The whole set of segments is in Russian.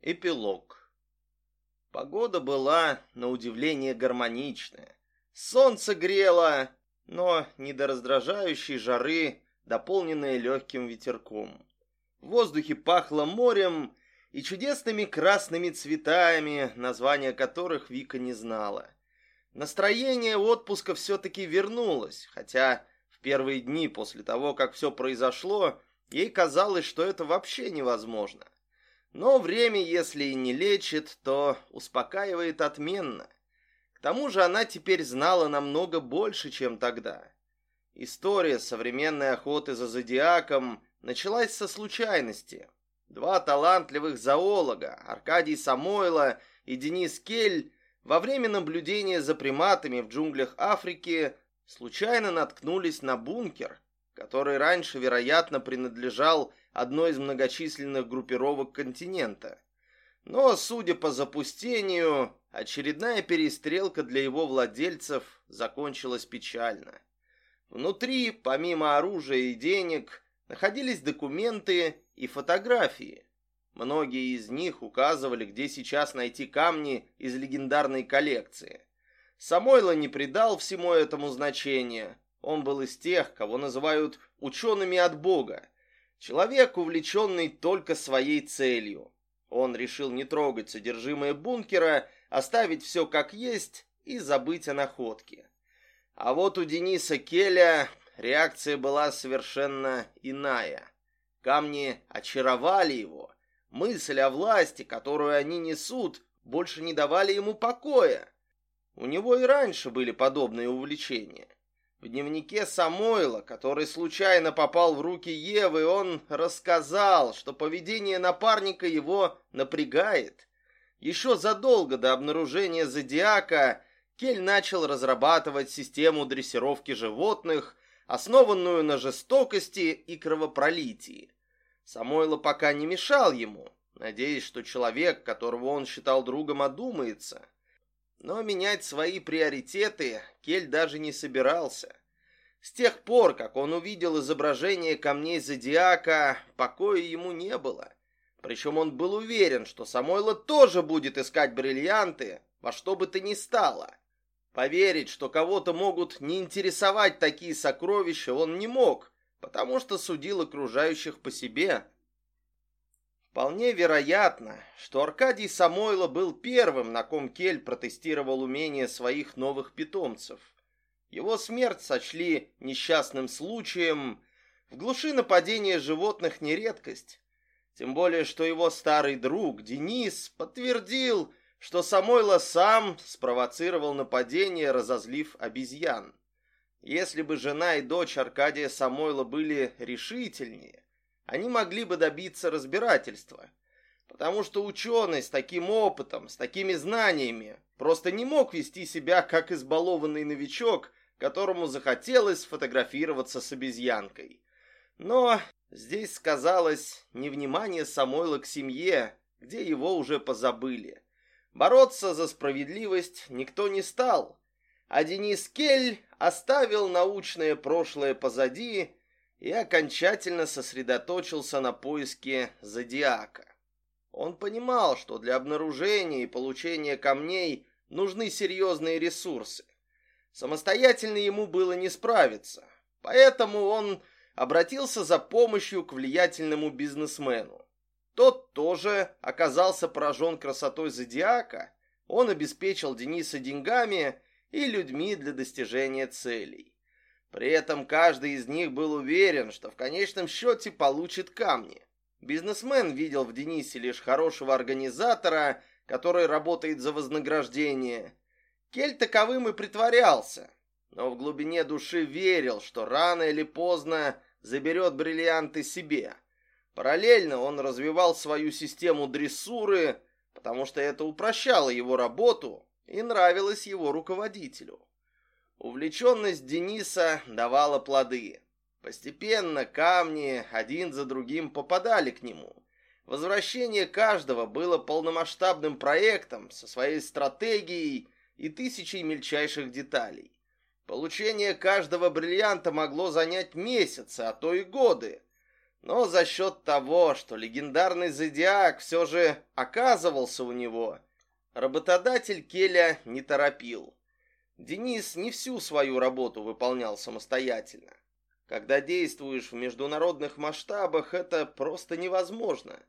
Эпилог. Погода была, на удивление, гармоничная. Солнце грело, но не до раздражающей жары, дополненное легким ветерком. В воздухе пахло морем и чудесными красными цветами, названия которых Вика не знала. Настроение отпуска все-таки вернулось, хотя в первые дни после того, как все произошло, ей казалось, что это вообще невозможно. Но время, если и не лечит, то успокаивает отменно. К тому же она теперь знала намного больше, чем тогда. История современной охоты за зодиаком началась со случайности. Два талантливых зоолога, Аркадий Самойло и Денис Кель, во время наблюдения за приматами в джунглях Африки случайно наткнулись на бункер, который раньше, вероятно, принадлежал одной из многочисленных группировок континента. Но, судя по запустению, очередная перестрелка для его владельцев закончилась печально. Внутри, помимо оружия и денег, находились документы и фотографии. Многие из них указывали, где сейчас найти камни из легендарной коллекции. Самойло не придал всему этому значения. Он был из тех, кого называют учеными от Бога, Человек, увлеченный только своей целью. Он решил не трогать содержимое бункера, оставить все как есть и забыть о находке. А вот у Дениса Келя реакция была совершенно иная. Камни очаровали его. Мысль о власти, которую они несут, больше не давали ему покоя. У него и раньше были подобные увлечения. В дневнике Самойла, который случайно попал в руки Евы, он рассказал, что поведение напарника его напрягает. Еще задолго до обнаружения зодиака Кель начал разрабатывать систему дрессировки животных, основанную на жестокости и кровопролитии. Самойло пока не мешал ему, надеясь, что человек, которого он считал другом, одумается. Но менять свои приоритеты Кель даже не собирался. С тех пор, как он увидел изображение камней зодиака, покоя ему не было. Причем он был уверен, что Самойло тоже будет искать бриллианты во что бы то ни стало. Поверить, что кого-то могут не интересовать такие сокровища, он не мог, потому что судил окружающих по себе. Вполне вероятно, что Аркадий Самойло был первым, на ком Кель протестировал умения своих новых питомцев. Его смерть сочли несчастным случаем. В глуши нападения животных не редкость. Тем более, что его старый друг Денис подтвердил, что Самойло сам спровоцировал нападение, разозлив обезьян. Если бы жена и дочь Аркадия Самойла были решительнее, они могли бы добиться разбирательства. Потому что ученый с таким опытом, с такими знаниями просто не мог вести себя как избалованный новичок, которому захотелось сфотографироваться с обезьянкой. Но здесь сказалось невнимание Самойла к семье, где его уже позабыли. Бороться за справедливость никто не стал, а Денис Кель оставил научное прошлое позади и окончательно сосредоточился на поиске зодиака. Он понимал, что для обнаружения и получения камней нужны серьезные ресурсы. Самостоятельно ему было не справиться, поэтому он обратился за помощью к влиятельному бизнесмену. Тот тоже оказался поражен красотой зодиака, он обеспечил Дениса деньгами и людьми для достижения целей. При этом каждый из них был уверен, что в конечном счете получит камни. Бизнесмен видел в Денисе лишь хорошего организатора, который работает за вознаграждение, Кель таковым и притворялся, но в глубине души верил, что рано или поздно заберет бриллианты себе. Параллельно он развивал свою систему дрессуры, потому что это упрощало его работу и нравилось его руководителю. Увлеченность Дениса давала плоды. Постепенно камни один за другим попадали к нему. Возвращение каждого было полномасштабным проектом со своей стратегией и тысячей мельчайших деталей. Получение каждого бриллианта могло занять месяцы, а то и годы. Но за счет того, что легендарный зодиак все же оказывался у него, работодатель Келя не торопил. Денис не всю свою работу выполнял самостоятельно. Когда действуешь в международных масштабах, это просто невозможно.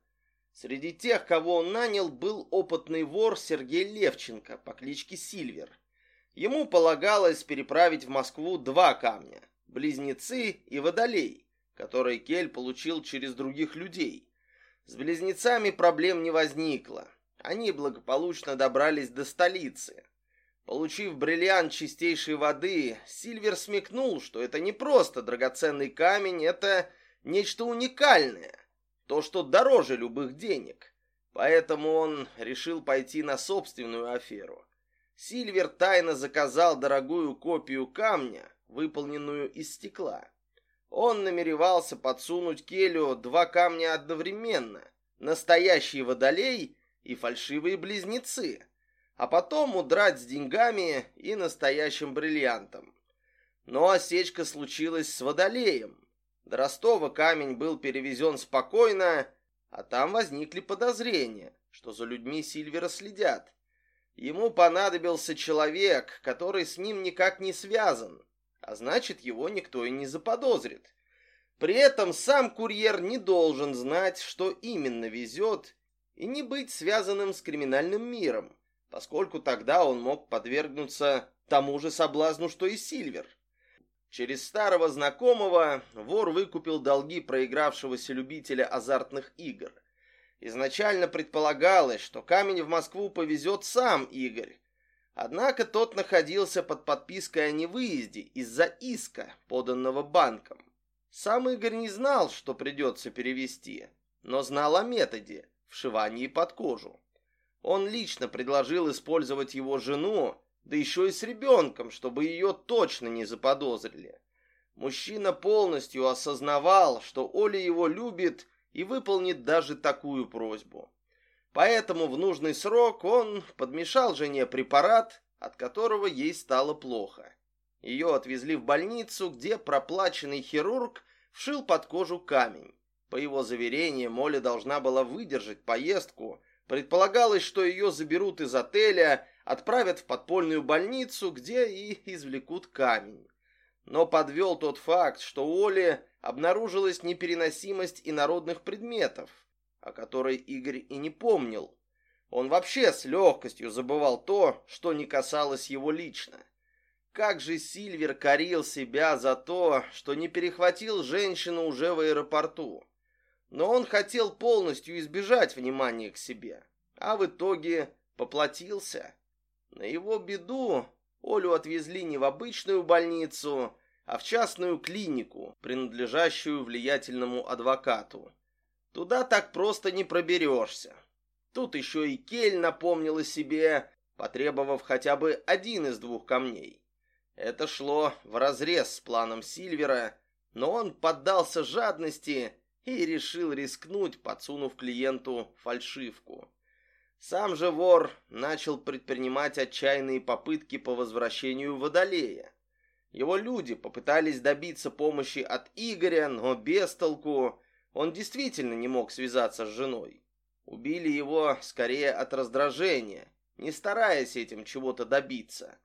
Среди тех, кого он нанял, был опытный вор Сергей Левченко по кличке Сильвер. Ему полагалось переправить в Москву два камня – близнецы и водолей, которые Кель получил через других людей. С близнецами проблем не возникло. Они благополучно добрались до столицы. Получив бриллиант чистейшей воды, Сильвер смекнул, что это не просто драгоценный камень, это нечто уникальное, то, что дороже любых денег. Поэтому он решил пойти на собственную аферу. Сильвер тайно заказал дорогую копию камня, выполненную из стекла. Он намеревался подсунуть Келю два камня одновременно, настоящий водолей и фальшивые близнецы а потом удрать с деньгами и настоящим бриллиантом. Но осечка случилась с водолеем. До Ростова камень был перевезен спокойно, а там возникли подозрения, что за людьми Сильвера следят. Ему понадобился человек, который с ним никак не связан, а значит, его никто и не заподозрит. При этом сам курьер не должен знать, что именно везет, и не быть связанным с криминальным миром поскольку тогда он мог подвергнуться тому же соблазну, что и Сильвер. Через старого знакомого вор выкупил долги проигравшегося любителя азартных игр. Изначально предполагалось, что камень в Москву повезет сам Игорь. Однако тот находился под подпиской о невыезде из-за иска, поданного банком. Сам Игорь не знал, что придется перевести, но знал о методе – вшивании под кожу. Он лично предложил использовать его жену, да еще и с ребенком, чтобы ее точно не заподозрили. Мужчина полностью осознавал, что Оля его любит и выполнит даже такую просьбу. Поэтому в нужный срок он подмешал жене препарат, от которого ей стало плохо. Ее отвезли в больницу, где проплаченный хирург вшил под кожу камень. По его заверениям, Оля должна была выдержать поездку, Предполагалось, что ее заберут из отеля, отправят в подпольную больницу, где и извлекут камень. Но подвел тот факт, что у Оли обнаружилась непереносимость инородных предметов, о которой Игорь и не помнил. Он вообще с легкостью забывал то, что не касалось его лично. Как же Сильвер корил себя за то, что не перехватил женщину уже в аэропорту но он хотел полностью избежать внимания к себе, а в итоге поплатился. На его беду Олю отвезли не в обычную больницу, а в частную клинику, принадлежащую влиятельному адвокату. Туда так просто не проберешься. Тут еще и Кель напомнила себе, потребовав хотя бы один из двух камней. Это шло вразрез с планом Сильвера, но он поддался жадности и решил рискнуть, подсунув клиенту фальшивку. Сам же вор начал предпринимать отчаянные попытки по возвращению Водолея. Его люди попытались добиться помощи от Игоря, но без толку. Он действительно не мог связаться с женой. Убили его скорее от раздражения, не стараясь этим чего-то добиться.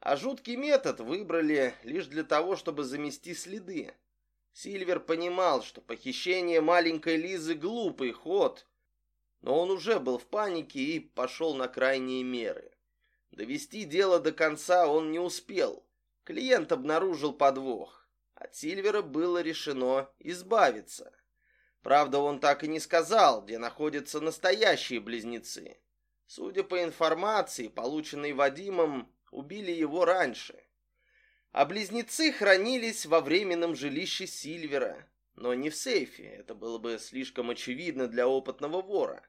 А жуткий метод выбрали лишь для того, чтобы замести следы. Сильвер понимал, что похищение маленькой Лизы глупый ход, но он уже был в панике и пошел на крайние меры. Довести дело до конца он не успел. Клиент обнаружил подвох. От Сильвера было решено избавиться. Правда, он так и не сказал, где находятся настоящие близнецы. Судя по информации, полученной Вадимом, убили его раньше а близнецы хранились во временном жилище Сильвера, но не в сейфе, это было бы слишком очевидно для опытного вора.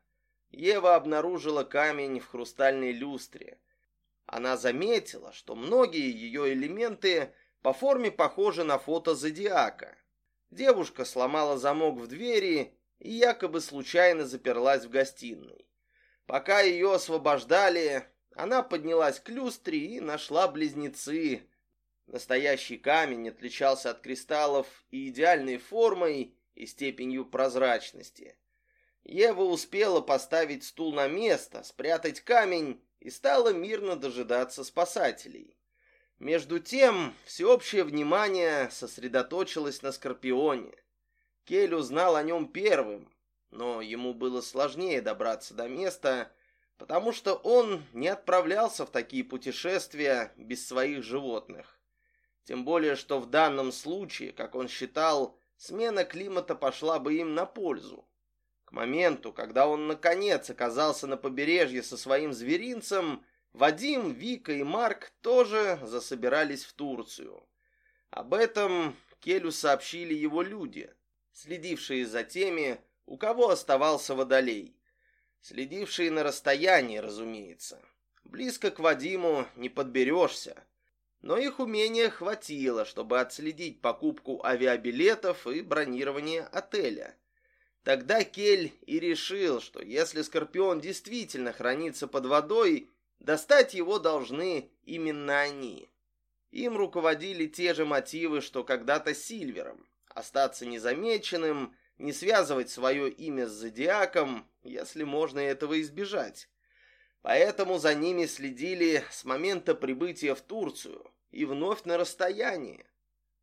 Ева обнаружила камень в хрустальной люстре. Она заметила, что многие ее элементы по форме похожи на фото зодиака. Девушка сломала замок в двери и якобы случайно заперлась в гостиной. Пока ее освобождали, она поднялась к люстре и нашла близнецы, Настоящий камень отличался от кристаллов и идеальной формой, и степенью прозрачности. Ева успела поставить стул на место, спрятать камень и стала мирно дожидаться спасателей. Между тем, всеобщее внимание сосредоточилось на Скорпионе. Кель узнал о нем первым, но ему было сложнее добраться до места, потому что он не отправлялся в такие путешествия без своих животных. Тем более, что в данном случае, как он считал, смена климата пошла бы им на пользу. К моменту, когда он наконец оказался на побережье со своим зверинцем, Вадим, Вика и Марк тоже засобирались в Турцию. Об этом Келю сообщили его люди, следившие за теми, у кого оставался водолей. Следившие на расстоянии, разумеется. Близко к Вадиму не подберешься. Но их умения хватило, чтобы отследить покупку авиабилетов и бронирование отеля. Тогда Кель и решил, что если Скорпион действительно хранится под водой, достать его должны именно они. Им руководили те же мотивы, что когда-то Сильвером. Остаться незамеченным – не связывать свое имя с зодиаком, если можно этого избежать. Поэтому за ними следили с момента прибытия в Турцию и вновь на расстоянии.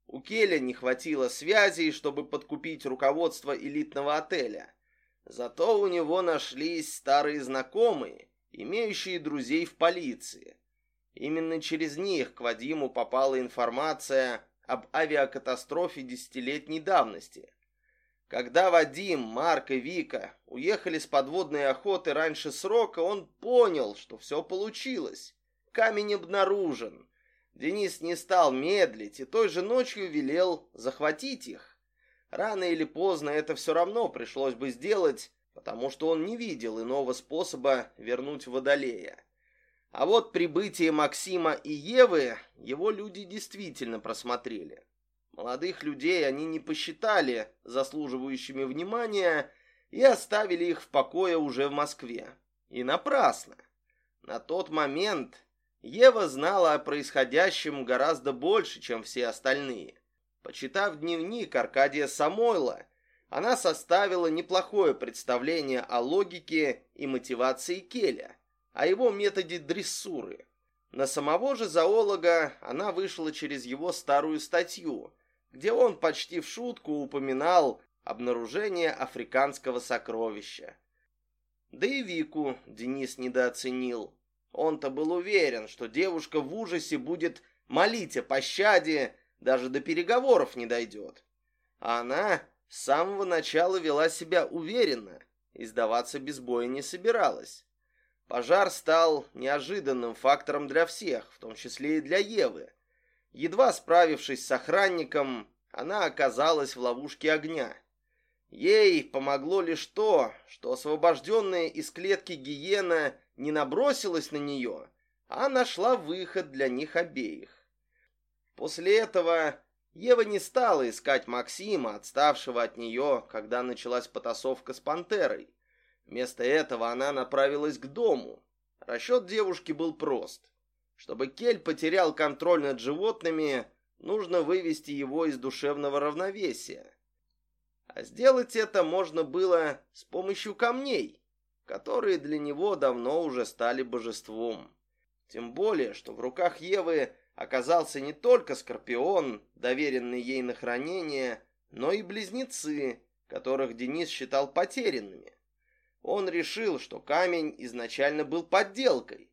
У Келя не хватило связей, чтобы подкупить руководство элитного отеля. Зато у него нашлись старые знакомые, имеющие друзей в полиции. Именно через них к Вадиму попала информация об авиакатастрофе десятилетней давности. Когда Вадим, Марк и Вика уехали с подводной охоты раньше срока, он понял, что все получилось. Камень обнаружен. Денис не стал медлить и той же ночью велел захватить их. Рано или поздно это все равно пришлось бы сделать, потому что он не видел иного способа вернуть Водолея. А вот прибытие Максима и Евы его люди действительно просмотрели. Молодых людей они не посчитали заслуживающими внимания и оставили их в покое уже в Москве. И напрасно. На тот момент Ева знала о происходящем гораздо больше, чем все остальные. Почитав дневник Аркадия Самойла, она составила неплохое представление о логике и мотивации Келя, о его методе дрессуры. На самого же зоолога она вышла через его старую статью – где он почти в шутку упоминал обнаружение африканского сокровища. Да и Вику Денис недооценил. Он-то был уверен, что девушка в ужасе будет молить о пощаде, даже до переговоров не дойдет. А она с самого начала вела себя уверенно и сдаваться без боя не собиралась. Пожар стал неожиданным фактором для всех, в том числе и для Евы. Едва справившись с охранником, она оказалась в ловушке огня. Ей помогло лишь то, что освобожденная из клетки гиена не набросилась на нее, а нашла выход для них обеих. После этого Ева не стала искать Максима, отставшего от нее, когда началась потасовка с пантерой. Вместо этого она направилась к дому. Расчет девушки был прост. Чтобы Кель потерял контроль над животными, нужно вывести его из душевного равновесия. А сделать это можно было с помощью камней, которые для него давно уже стали божеством. Тем более, что в руках Евы оказался не только скорпион, доверенный ей на хранение, но и близнецы, которых Денис считал потерянными. Он решил, что камень изначально был подделкой,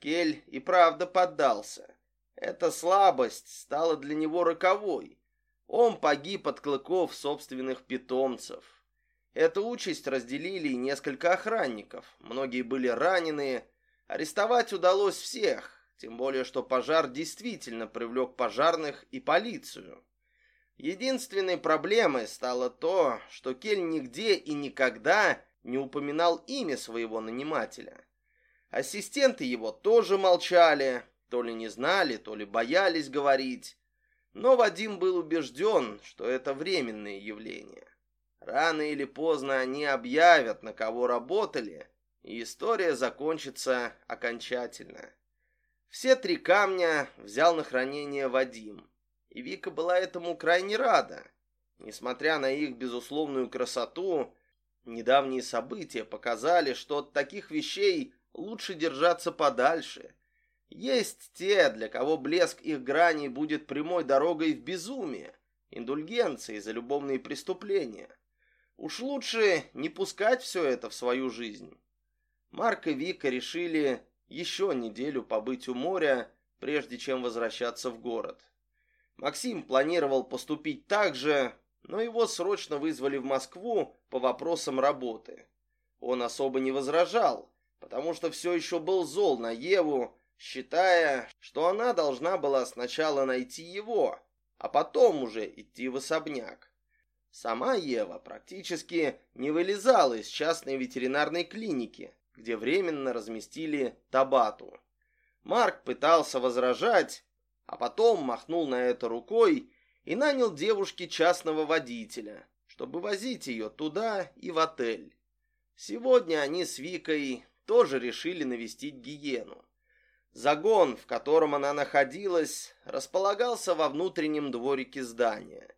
Кель и правда поддался. Эта слабость стала для него роковой. Он погиб от клыков собственных питомцев. Эту участь разделили несколько охранников. Многие были ранены. Арестовать удалось всех, тем более что пожар действительно привлек пожарных и полицию. Единственной проблемой стало то, что Кель нигде и никогда не упоминал имя своего нанимателя. Ассистенты его тоже молчали, то ли не знали, то ли боялись говорить. Но Вадим был убежден, что это временное явление. Рано или поздно они объявят, на кого работали, и история закончится окончательно. Все три камня взял на хранение Вадим, и Вика была этому крайне рада. Несмотря на их безусловную красоту, недавние события показали, что от таких вещей лучше держаться подальше. Есть те, для кого блеск их граней будет прямой дорогой в безумие, индульгенцией за любовные преступления. Уж лучше не пускать все это в свою жизнь. Марк и Вика решили еще неделю побыть у моря, прежде чем возвращаться в город. Максим планировал поступить так же, но его срочно вызвали в Москву по вопросам работы. Он особо не возражал, потому что все еще был зол на Еву, считая, что она должна была сначала найти его, а потом уже идти в особняк. Сама Ева практически не вылезала из частной ветеринарной клиники, где временно разместили Табату. Марк пытался возражать, а потом махнул на это рукой и нанял девушке частного водителя, чтобы возить ее туда и в отель. Сегодня они с Викой тоже решили навестить гиену. Загон, в котором она находилась, располагался во внутреннем дворике здания.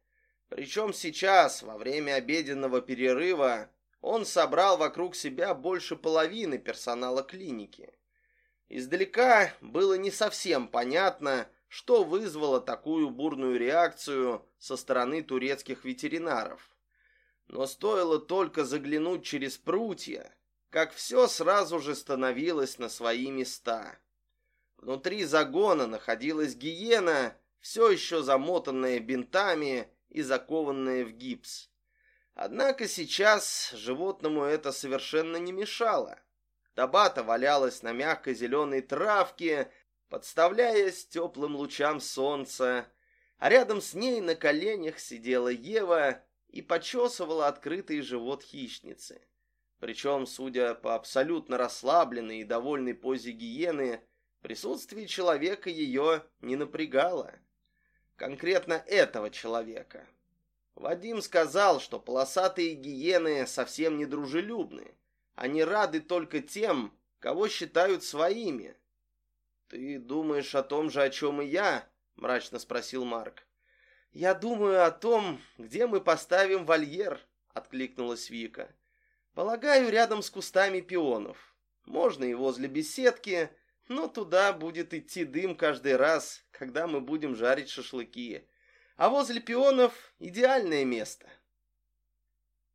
Причем сейчас, во время обеденного перерыва, он собрал вокруг себя больше половины персонала клиники. Издалека было не совсем понятно, что вызвало такую бурную реакцию со стороны турецких ветеринаров. Но стоило только заглянуть через прутья, как все сразу же становилось на свои места. Внутри загона находилась гиена, все еще замотанная бинтами и закованная в гипс. Однако сейчас животному это совершенно не мешало. Табата валялась на мягкой зеленой травке, подставляясь теплым лучам солнца, а рядом с ней на коленях сидела Ева и почесывала открытый живот хищницы. Причем, судя по абсолютно расслабленной и довольной позе гиены, присутствие человека ее не напрягало. Конкретно этого человека. Вадим сказал, что полосатые гиены совсем не дружелюбны. Они рады только тем, кого считают своими, «Ты думаешь о том же, о чем и я?» — мрачно спросил Марк. «Я думаю о том, где мы поставим вольер», — откликнулась Вика. «Полагаю, рядом с кустами пионов. Можно и возле беседки, но туда будет идти дым каждый раз, когда мы будем жарить шашлыки. А возле пионов идеальное место».